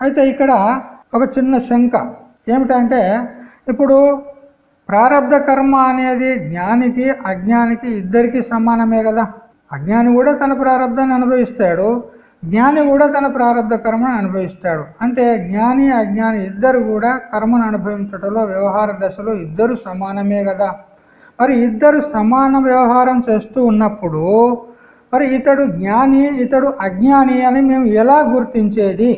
అయితే ఇక్కడ ఒక చిన్న శంక. ఏమిటంటే ఇప్పుడు ప్రారంధ కర్మ అనేది జ్ఞానికి అజ్ఞానికి ఇద్దరికి సమానమే కదా. అజ్ఞాని కూడా తన ప్రారంధాన్ని అనుభవిస్తాడు జ్ఞాని కూడా తన ప్రారంధ కర్మను అనుభవిస్తాడు. అంటే జ్ఞాని అజ్ఞాని ఇద్దరు కూడా కర్మను అనుభవించడంలో వ్యవహార దశలో ఇద్దరు సమానమే కదా. మరి ఇద్దరు సమాన వ్యవహారం చేస్తూ ఉన్నప్పుడు మరి ఇతడు జ్ఞాని ఇతడు అజ్ఞాని అని మేము ఎలా గుర్తించేది?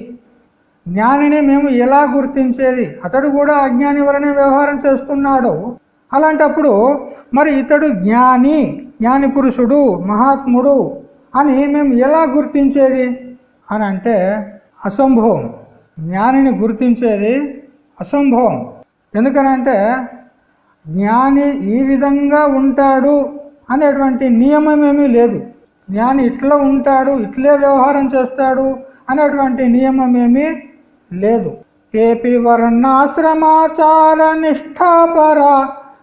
జ్ఞానిని మేము ఎలా గుర్తించేది? అతడు కూడా అజ్ఞాని వలనే వ్యవహారం చేస్తున్నాడు. అలాంటప్పుడు మరి ఇతడు జ్ఞాని జ్ఞాని పురుషుడు మహాత్ముడు అని మేము ఎలా గుర్తించేది? అని అంటే అసంభవం. జ్ఞానిని గుర్తించేది అసంభవం. ఎందుకనంటే జ్ఞాని ఈ విధంగా ఉంటాడు అనేటువంటి నియమం ఏమీ లేదు. జ్ఞాని ఇట్లా ఉంటాడు ఇట్లే వ్యవహారం చేస్తాడు అనేటువంటి నియమం ఏమీ లేదు. కేపి వర్ణాశ్రమాచార నిష్ఠాపర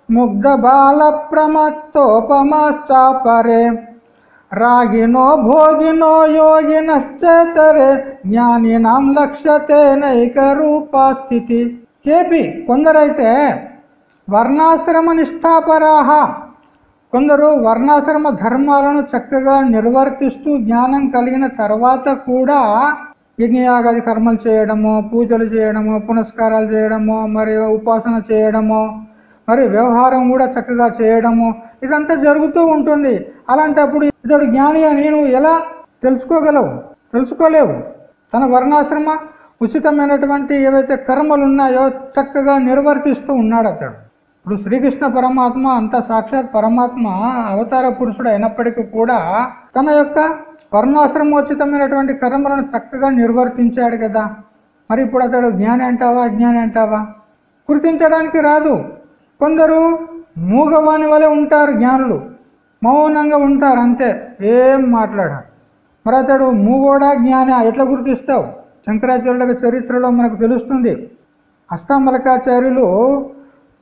ముగ్ధ బాల ప్రమత్తోపమాశ్చాపరే రాగినో భోగినో యోగినశ్చేతరే జ్ఞానినాం లక్ష్యతే నైక రూపాస్థితి కేపి కొందరైతే వర్ణాశ్రమ నిష్ఠాపరాహ కొందరు వర్ణాశ్రమ ధర్మాలను చక్కగా నిర్వర్తిస్తూ జ్ఞానం కలిగిన తర్వాత కూడా యజ్ఞయాగాది కర్మలు చేయడము పూజలు చేయడము పునస్కారాలు చేయడము మరి ఉపాసన చేయడము మరి వ్యవహారం కూడా చక్కగా చేయడము ఇదంతా జరుగుతూ ఉంటుంది. అలాంటప్పుడు ఇతడు జ్ఞాని అని నువ్వు ఎలా తెలుసుకోగలవు? తెలుసుకోలేవు. తన వర్ణాశ్రమ ఉచితమైనటువంటి ఏవైతే కర్మలు ఉన్నాయో చక్కగా నిర్వర్తిస్తూ ఉన్నాడు అతడు. ఇప్పుడు శ్రీకృష్ణ పరమాత్మ అంత సాక్షాత్ పరమాత్మ అవతార పురుషుడు అయినప్పటికీ కూడా తన యొక్క వర్ణాశ్రమోచితమైనటువంటి కర్మలను చక్కగా నిర్వర్తించాడు కదా. మరి ఇప్పుడు అతడు జ్ఞాని అంటావా అజ్ఞాని అంటావా? గుర్తించడానికి రాదు. కొందరు మూగవాని వలె ఉంటారు జ్ఞానులు. మౌనంగా ఉంటారు అంతే. ఏం మాట్లాడారు మరి అతడు మూగోడా జ్ఞాని? ఎట్లా గుర్తిస్తావు? శంకరాచార్యుల చరిత్రలో మనకు తెలుస్తుంది. అష్టామలకాచార్యులు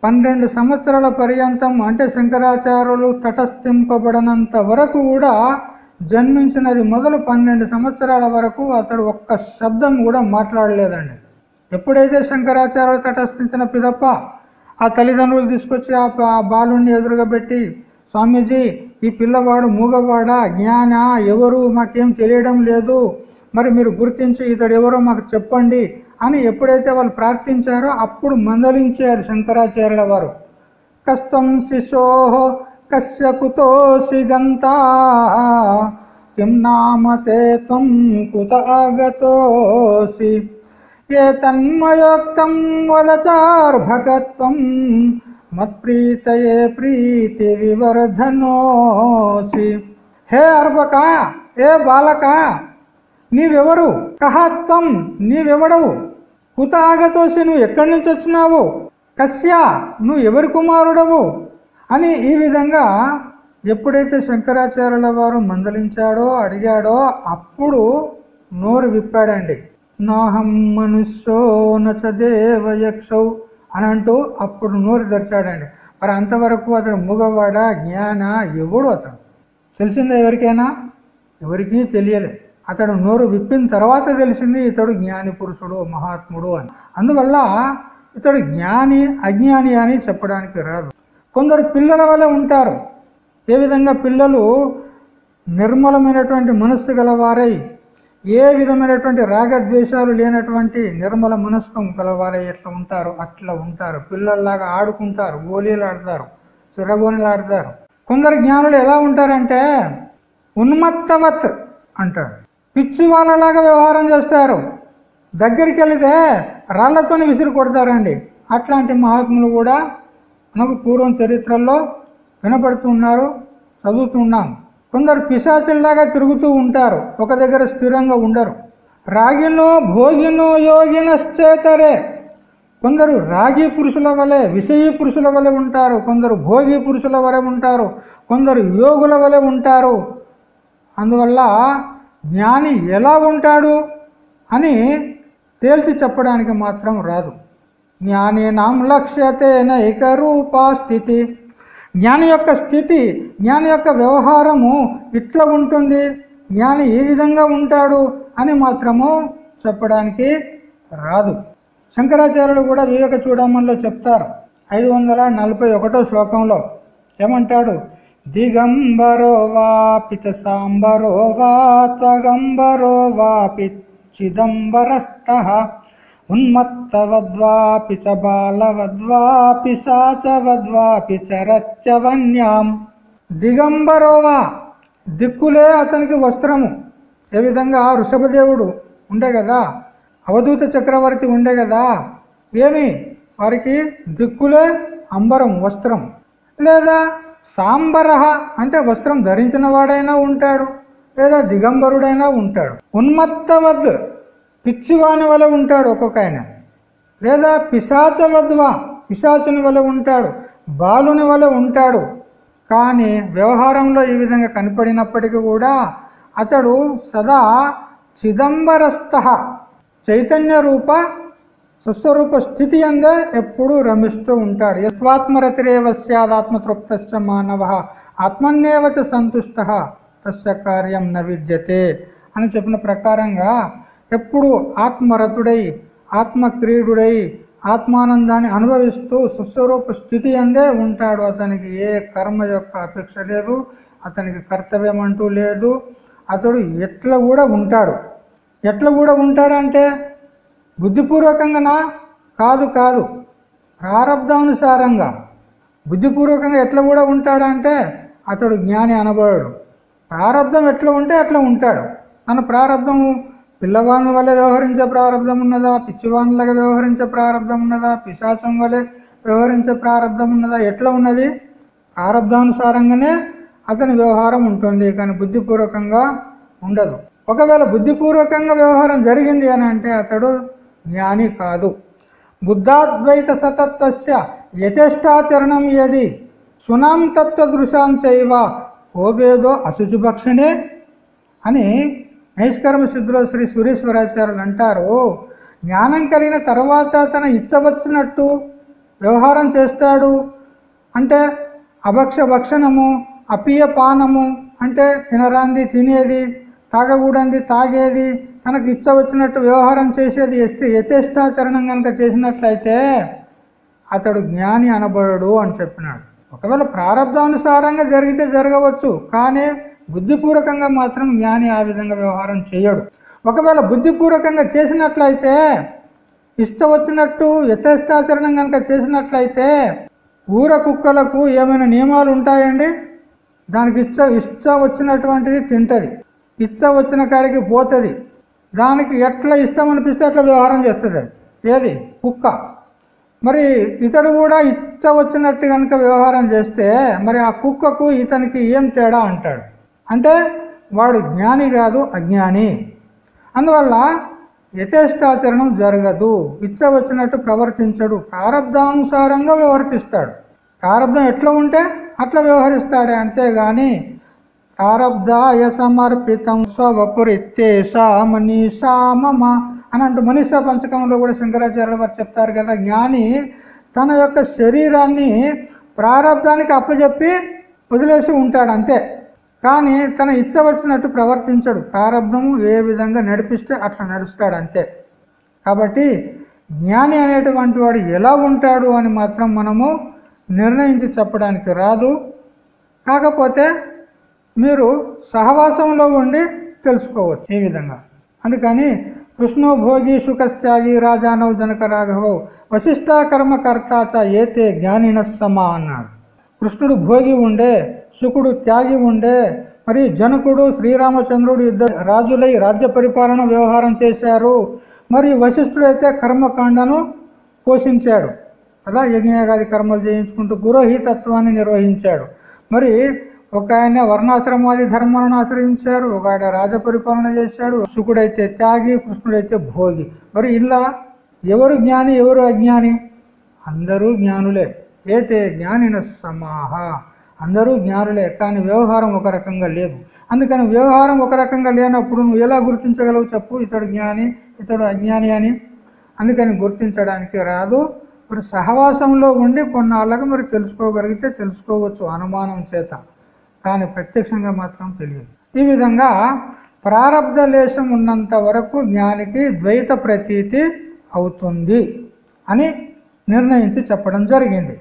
పన్నెండు సంవత్సరాల పర్యంతం అంటే శంకరాచార్యులు తటస్థింపబడినంత వరకు కూడా జన్మించినది మొదలు పన్నెండు సంవత్సరాల వరకు అతడు ఒక్క శబ్దం కూడా మాట్లాడలేదండి. ఎప్పుడైతే శంకరాచార్యులు తటస్థించిన పిదప్ప ఆ తల్లిదండ్రులు తీసుకొచ్చి ఆ బాలుణ్ణి ఎదురుగా పెట్టి స్వామీజీ ఈ పిల్లవాడు మూగవాడా? జ్ఞాన? ఎవరు? మాకేం తెలియడం లేదు. మరి మీరు గుర్తించి ఇతడు ఎవరో మాకు చెప్పండి అని ఎప్పుడైతే వాళ్ళు ప్రార్థించారో అప్పుడు మందలించారు శంకరాచార్యుల వారు. కష్టం శిశోహో కశ్య కుతోసి గంతా కిం నామతే త్వం కుత ఆగతోసి ఏ తన్మయోక్తం వలచార్భగత్వం మత్ప్రీతయే ప్రీతి వివర్ధనోసి హే అర్భక ఏ బాలక నీవెవరు కహత్వం నీవెవడవు కుత ఆగతోసి నువ్వు ఎక్కడి నుంచి వచ్చినావు కశ్య నువ్వు ఎవరి కుమారుడవు అని ఈ విధంగా ఎప్పుడైతే శంకరాచార్యుల వారు మందలించాడో అడిగాడో అప్పుడు నోరు విప్పాడండి. నాహం మనుష్యో నచ దేవయక్షౌ అని అంటూ అప్పుడు నోరు తెరిచాడండి. మరి అంతవరకు అతడు మూగవాడ జ్ఞాన ఎవడు అతడు? తెలిసిందా ఎవరికైనా? ఎవరికీ తెలియలే. అతడు నోరు విప్పిన తర్వాత తెలిసింది ఇతడు జ్ఞాని పురుషుడు మహాత్ముడు అని. అందువల్ల ఇతడు జ్ఞాని అజ్ఞాని అని చెప్పడానికి రాదు. కొందరు పిల్లల వలె ఉంటారు. ఏ విధంగా పిల్లలు నిర్మలమైనటువంటి మనస్సు గలవారై ఏ విధమైనటువంటి రాగద్వేషాలు లేనటువంటి నిర్మల మనస్కం గలవారై ఎట్లా ఉంటారు అట్లా ఉంటారు. పిల్లల్లాగా ఆడుకుంటారు గోళీలు ఆడతారు చిరగోనీలు ఆడతారు కొందరు జ్ఞానులు ఎలా ఉంటారంటే ఉన్మత్తవత్ అంటాడు పిచ్చి వాళ్ళలాగా వ్యవహారం చేస్తారు. దగ్గరికి వెళితే రాళ్ళతోనే విసిరి కొడతారండి. అట్లాంటి మహాత్ములు కూడా మనకు పూర్వం చరిత్రల్లో వినపడుతున్నారు చదువుతున్నాం. కొందరు పిశాచుల్లాగా తిరుగుతూ ఉంటారు ఒక దగ్గర స్థిరంగా ఉండరు. రాగినో భోగినో యోగినశ్చేతరే. కొందరు రాగి పురుషుల వలె విషయీ పురుషుల వలె ఉంటారు. కొందరు భోగి పురుషుల వలె ఉంటారు. కొందరు యోగుల వలె ఉంటారు. అందువల్ల జ్ఞాని ఎలా ఉంటాడు అని తేల్చి చెప్పడానికి మాత్రం రాదు. జ్ఞాని నాం లక్ష్యతే నైక రూపా స్థితి. జ్ఞాని యొక్క స్థితి జ్ఞాని యొక్క వ్యవహారము ఇట్లా ఉంటుంది. జ్ఞాని ఏ విధంగా ఉంటాడు అని మాత్రము చెప్పడానికి రాదు. శంకరాచార్యులు కూడా వివేక చూడమనిలో చెప్తారు. ఐదు వందల నలభై ఒకటో శ్లోకంలో ఏమంటాడు? దిగంబరో వాపి సాంబరో వా తగంబరో వాపి చిదంబరస్థ ఉన్మత్తవద్వాపి చ బాలవద్వాపి సాచవద్వాపి చరత్యవన్యాం దిగంబరోవా దిక్కులే అతనికి వస్త్రము. ఏ విధంగా వృషభదేవుడు ఉండే కదా అవధూత చక్రవర్తి ఉండే కదా ఏమి? వారికి దిక్కులే అంబరం వస్త్రం. లేదా సాంబరహ అంటే వస్త్రం ధరించిన వాడైనా ఉంటాడు లేదా దిగంబరుడైనా ఉంటాడు. ఉన్మత్తవద్ పిచ్చివాని వల్ల ఉంటాడు ఒక్కొక్క ఆయన లేదా పిశాచవద్వా పిశాచుని వల్ల ఉంటాడు బాలుని వల్ల ఉంటాడు. కానీ వ్యవహారంలో ఈ విధంగా కనపడినప్పటికీ కూడా అతడు సదా చిదంబరస్థ చైతన్య రూప స్వస్వరూప స్థితి అందే ఎప్పుడూ రమిస్తూ ఉంటాడు. యస్వాత్మరతిరేవ సత్మతృప్త మానవ ఆత్మన్నేవచ సంతుష్ట తస్య కార్యం న విద్యతే అని చెప్పిన ప్రకారంగా ఎప్పుడు ఆత్మరతుడై ఆత్మక్రీయుడై ఆత్మానందాన్ని అనుభవిస్తూ సుస్వరూప స్థితి అందే ఉంటాడు. అతనికి ఏ కర్మ యొక్క అపేక్ష లేదు అతనికి కర్తవ్యం అంటూ లేదు. అతడు ఎట్లా కూడా ఉంటాడు. ఎట్లా కూడా ఉంటాడంటే బుద్ధిపూర్వకంగానా కాదు కాదు. ప్రారంధానుసారంగా బుద్ధిపూర్వకంగా ఎట్లా కూడా ఉంటాడంటే అతడు జ్ఞాని అనబోయాడు ప్రారంధం ఎట్లా ఉంటే అట్లా ఉంటాడు. తన ప్రారంధం పిల్లవాని వలె వ్యవహరించే ప్రారంధం ఉన్నదా పిచ్చివానులాగా వ్యవహరించే ప్రారంధం ఉన్నదా పిశాచం వలె వ్యవహరించే ప్రారంధం ఉన్నదా ఎట్లా ఉన్నది? ప్రారంధానుసారంగానే అతని వ్యవహారం ఉంటుంది కానీ బుద్ధిపూర్వకంగా ఉండదు. ఒకవేళ బుద్ధిపూర్వకంగా వ్యవహారం జరిగింది అని అంటే అతడు జ్ఞాని కాదు. బుద్ధాద్వైత సతత్వస్య యథేష్టాచరణం ఏది? సునాం తత్వ దృశాం చైవ ఓబేదో అశుచిభక్షణే అని నైష్కర్మ సిద్ధులో శ్రీ సూర్యేశ్వరాచార్యులు అంటారు జ్ఞానం కలిగిన తర్వాత తన ఇచ్చవచ్చినట్టు వ్యవహారం చేస్తాడు. అంటే అభక్ష భక్షణము అపీయ పానము అంటే తినరాంది తినేది తాగకూడంది తాగేది తనకు ఇచ్చ వచ్చినట్టు వ్యవహారం చేసేది ఎస్తే యథేష్టాచరణం కనుక చేసినట్లయితే అతడు జ్ఞాని అనబడడు అని చెప్పినాడు. ఒకవేళ ప్రారంభానుసారంగా జరిగితే జరగవచ్చు కానీ బుద్ధిపూర్వకంగా మాత్రం జ్ఞాని ఆ విధంగా వ్యవహారం చేయడు. ఒకవేళ బుద్ధిపూర్వకంగా చేసినట్లయితే ఇష్ట వచ్చినట్టు యథేష్టాచరణం కనుక చేసినట్లయితే ఊర కుక్కలకు ఏమైనా నియమాలు ఉంటాయండి? దానికి ఇష్ట ఇష్ట వచ్చినటువంటిది తింటది. ఇచ్చ వచ్చిన కాడికి పోతుంది. దానికి ఎట్లా ఇష్టం అనిపిస్తే అట్లా వ్యవహారం చేస్తుంది. ఏది? కుక్క. మరి ఇతడు కూడా ఇచ్చ వచ్చినట్టు కనుక వ్యవహారం చేస్తే మరి ఆ కుక్కకు ఇతనికి ఏం తేడా అంటాడు? అంటే వాడు జ్ఞాని కాదు అజ్ఞాని. అందువల్ల యథేష్టాచరణం జరగదు. ఇచ్చ వచ్చినట్టు ప్రవర్తించడు. ప్రారంధానుసారంగా వ్యవహరిస్తాడు. ప్రారంధం ఎట్లా ఉంటే అట్లా వ్యవహరిస్తాడే. అంతేగాని ప్రారంధాయ సమర్పితం స్వపురిత్తేషా మనీషా మమ అని అంటూ మనీషా పంచకంలో కూడా శంకరాచార్యుల వారు చెప్తారు కదా జ్ఞాని తన యొక్క శరీరాన్ని ప్రారంధానికి అప్పచెప్పి వదిలేసి ఉంటాడు అంతే. కానీ తన ఇచ్చ వచ్చినట్టు ప్రవర్తించడు. ప్రారంధము ఏ విధంగా నడిపిస్తే అట్లా నడుస్తాడు అంతే. కాబట్టి జ్ఞాని అనేటువంటి వాడు ఎలా ఉంటాడు అని మాత్రం మనము నిర్ణయించి చెప్పడానికి రాదు. కాకపోతే మీరు సహవాసంలో ఉండి తెలుసుకోవచ్చు ఈ విధంగా. అందుకని కృష్ణో భోగి సుఖస్త్యాగి రాజానవ్ జనక రాఘవో వశిష్ఠా కర్మకర్తాచ ఏతే జ్ఞానిన సమా అన్నాడు. కృష్ణుడు భోగి ఉండే శుకుడు త్యాగి ఉండే మరి జనకుడు శ్రీరామచంద్రుడు ఇద్దరు రాజులై రాజ్య పరిపాలన వ్యవహారం చేశారు. మరి వశిష్ఠుడైతే కర్మకాండను పోషించాడు. అలా యజ్ఞయాగాది కర్మలు చేయించుకుంటూ పురోహితత్వాన్ని నిర్వహించాడు. మరి ఒక ఆయన వర్ణాశ్రమాది ధర్మాలను ఆశ్రయించారు ఒక ఆయన రాజపరిపాలన చేశాడు. శుకుడైతే త్యాగి కృష్ణుడైతే భోగి. మరి ఇలా ఎవరు జ్ఞాని ఎవరు అజ్ఞాని? అందరూ జ్ఞానులే. ఏతే జ్ఞానిన సమాహ. అందరూ జ్ఞానులే కానీ వ్యవహారం ఒక రకంగా లేదు. అందుకని వ్యవహారం ఒక రకంగా లేనప్పుడు నువ్వు ఎలా గుర్తించగలవు చెప్పు? ఇతడు జ్ఞాని ఇతడు అజ్ఞాని అని. అందుకని గుర్తించడానికి రాదు. మరి సహవాసంలో ఉండి కొన్నాళ్ళకు మరి తెలుసుకోగలిగితే తెలుసుకోవచ్చు అనుమానం చేత. కానీ ప్రత్యక్షంగా మాత్రం తెలియదు. ఈ విధంగా ప్రారంధ లేశం ఉన్నంత వరకు జ్ఞానికి ద్వైత ప్రతీతి అవుతుంది అని నిర్ణయించి చెప్పడం జరిగింది.